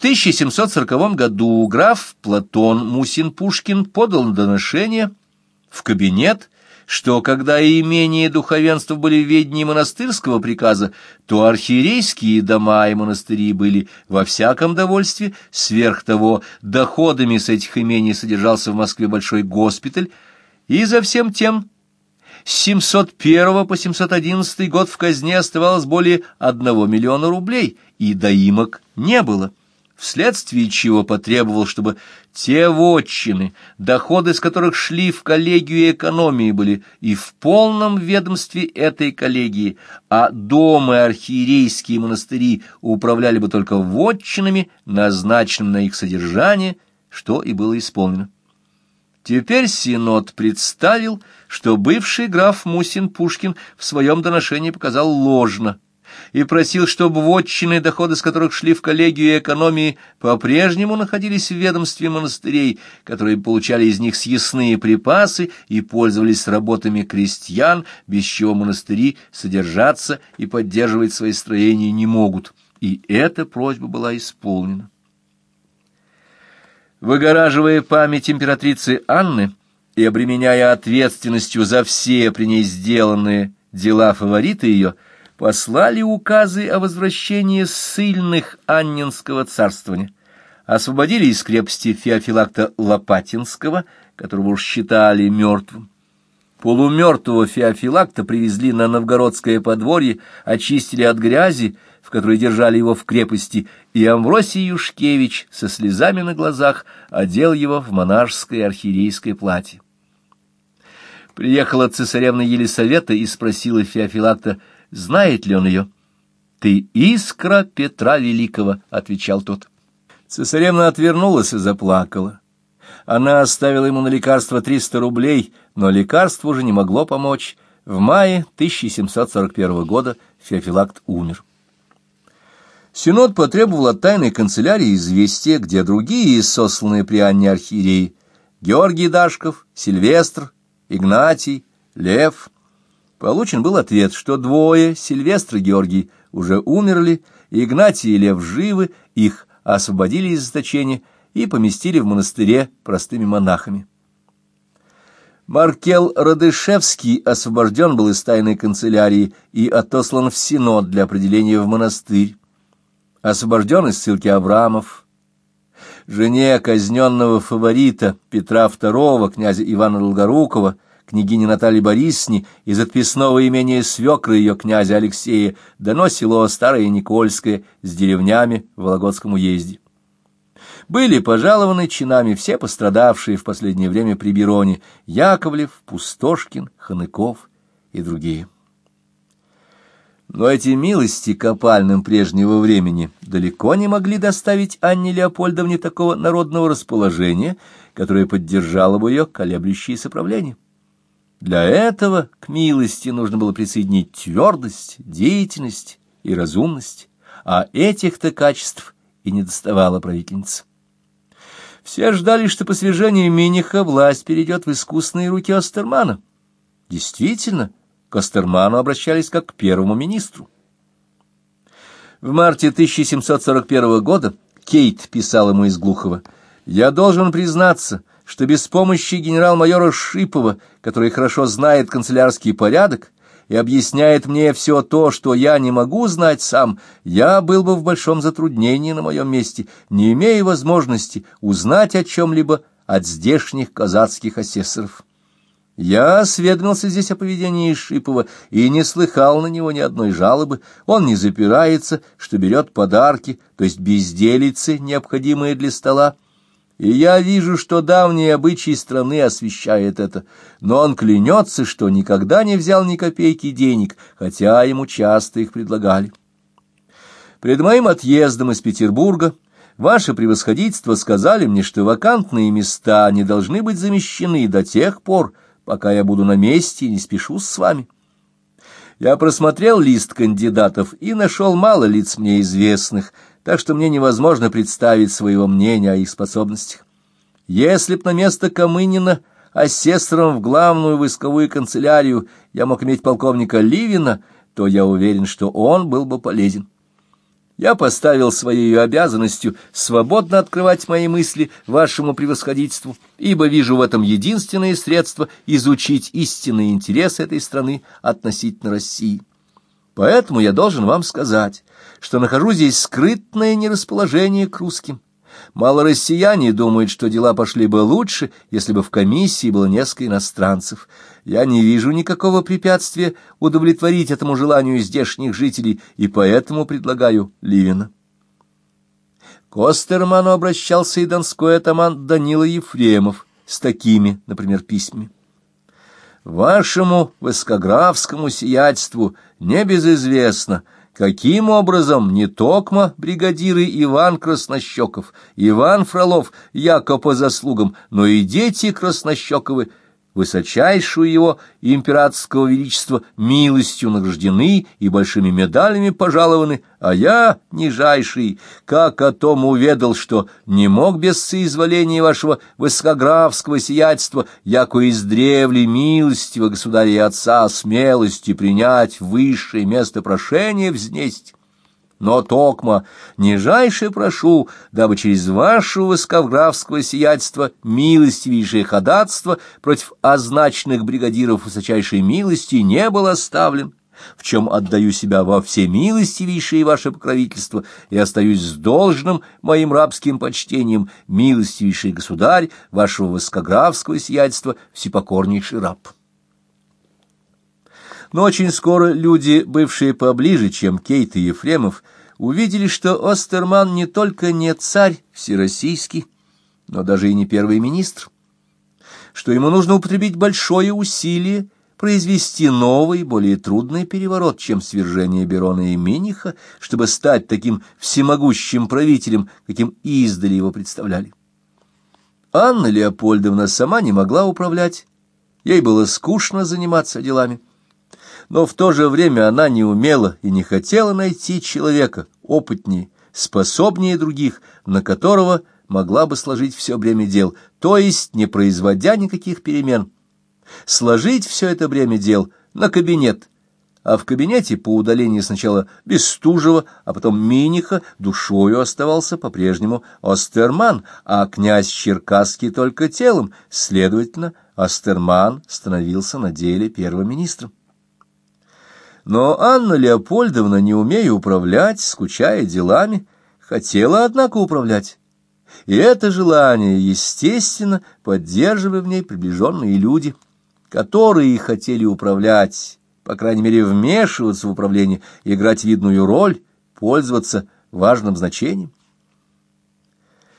1740 году граф Платон Мусин-Пушкин подал доношение в кабинет, что когда имения духовенства были в ведении монастырского приказа, то архиерейские дома и монастыри были во всяком довольстве, сверх того доходами с этих имений содержался в Москве большой госпиталь, и за всем тем с 701 по 711 год в казне оставалось более 1 миллиона рублей, и доимок не было вследствие чего потребовал, чтобы те вотчины, доходы с которых шли в коллегию экономии, были и в полном ведомстве этой коллегии, а дома и архиерейские монастыри управляли бы только вотчинами, назначенными на их содержание, что и было исполнено. Теперь Синод представил, что бывший граф Мусин-Пушкин в своем доношении показал ложно – и просил, чтобы вотчины, доходы с которых шли в коллегию экономии, по-прежнему находились в ведомстве монастырей, которые получали из них съестные припасы и пользовались работами крестьян, без чего монастыри содержаться и поддерживать свои строения не могут. И эта просьба была исполнена. Выгораживая память императрицы Анны и обременяя ответственностью за все при ней сделанные дела фавориты ее, послали указы о возвращении ссыльных Аннинского царствования, освободили из крепости Феофилакта Лопатинского, которого уж считали мертвым. Полумертвого Феофилакта привезли на новгородское подворье, очистили от грязи, в которой держали его в крепости, и Амвросий Юшкевич со слезами на глазах одел его в монашеское архиерейское платье. Приехала цесаревна Елисавета и спросила Феофилакта, знает ли он ее. «Ты искра Петра Великого», — отвечал тот. Цесаревна отвернулась и заплакала. Она оставила ему на лекарство 300 рублей, но лекарство уже не могло помочь. В мае 1741 года Феофилакт умер. Синод потребовал от тайной канцелярии известия, где другие сосланные при Анне архиереи — Георгий Дашков, Сильвестр, Игнатий, Лев — Получен был ответ, что двое, Сильвестр и Георгий, уже умерли, Игнатий и Лев живы, их освободили из заточения и поместили в монастыре простыми монахами. Маркел Радышевский освобожден был из тайной канцелярии и отослан в Синод для определения в монастырь. Освобожден из ссылки Авраамов. Жене казненного фаворита Петра II, князя Ивана Долгорукова, княгини Натальи Борисни из отписного имения свекры ее князя Алексея дано село Старое Никольское с деревнями в Вологодском уезде. Были пожалованы чинами все пострадавшие в последнее время при Бероне Яковлев, Пустошкин, Ханыков и другие. Но эти милости копальным прежнего времени далеко не могли доставить Анне Леопольдовне такого народного расположения, которое поддержало бы ее колеблющееся правление. Для этого к милости нужно было присоединить твердость, деятельность и разумность, а этих-то качеств и не доставала правительница. Все ждали, что по свержению Миниха власть перейдет в искусные руки Остермана. Действительно, к Остерману обращались как к первому министру. В марте 1741 года Кейт писал ему из Глухова «Я должен признаться, что без помощи генерал-майора Шипова, который хорошо знает канцелярский порядок и объясняет мне все то, что я не могу знать сам, я был бы в большом затруднении на моем месте, не имея возможности узнать о чем-либо от здешних казацких асессоров. Я осведомился здесь о поведении Шипова и не слыхал на него ни одной жалобы. Он не запирается, что берет подарки, то есть безделицы, необходимые для стола, и я вижу, что давние обычаи страны освещает это, но он клянется, что никогда не взял ни копейки денег, хотя ему часто их предлагали. Пред моим отъездом из Петербурга ваше превосходительство сказали мне, что вакантные места не должны быть замещены до тех пор, пока я буду на месте и не спешу с вами. Я просмотрел лист кандидатов и нашел мало лиц мне известных, так что мне невозможно представить своего мнения о их способностях. Если б на место Камынина асессором в главную войсковую канцелярию я мог иметь полковника Ливина, то я уверен, что он был бы полезен. Я поставил своей обязанностью свободно открывать мои мысли вашему превосходительству, ибо вижу в этом единственное средство изучить истинные интересы этой страны относительно России. Поэтому я должен вам сказать, что нахожу здесь скрытное нерасположение к русским. Мало россияне думают, что дела пошли бы лучше, если бы в комиссии было несколько иностранцев. Я не вижу никакого препятствия удовлетворить этому желанию здешних жителей, и поэтому предлагаю Ливина. К Остерману обращался и донской атаман Данила Ефремов с такими, например, письмами. «Вашему воскографскому сиятельству небезызвестно, каким образом не токмо бригадиры Иван Краснощеков, Иван Фролов, яко по заслугам, но и дети Краснощековы высочайшую его императорского величества милостью награждены и большими медалями пожалованы, а я, нижайший, как о том уведал, что не мог без соизволения вашего высокографского сиятельства, яко издревле милостивого государя и отца смелости принять высшее место прошения взнесть, но, Токма, нижайше прошу, дабы через вашего высоковграфского сиятельства милостивейшее ходатство против означенных бригадиров высочайшей милости не был оставлен, в чем отдаю себя во все милостивейшие ваше покровительство и остаюсь с должным моим рабским почтением, милостивейший государь вашего высокографского сиятельства, всепокорнейший раб». Но очень скоро люди, бывшие поближе, чем Кейт и Ефремов, увидели, что Остерман не только не царь всероссийский, но даже и не первый министр, что ему нужно употребить большое усилие произвести новый, более трудный переворот, чем свержение Берона и Миниха, чтобы стать таким всемогущим правителем, каким издали его представляли. Анна Леопольдовна сама не могла управлять, ей было скучно заниматься делами но в то же время она не умела и не хотела найти человека опытнее, способнее других, на которого могла бы сложить все бремя дел, то есть не производя никаких перемен. Сложить все это бремя дел на кабинет, а в кабинете по удалении сначала Бестужева, а потом Миниха душою оставался по-прежнему Остерман, а князь Черкасский только телом, следовательно, Остерман становился на деле первым министром. Но Анна Леопольдовна, не умея управлять, скучая делами, хотела, однако, управлять. И это желание, естественно, поддерживали в ней приближенные люди, которые хотели управлять, по крайней мере, вмешиваться в управление, играть видную роль, пользоваться важным значением.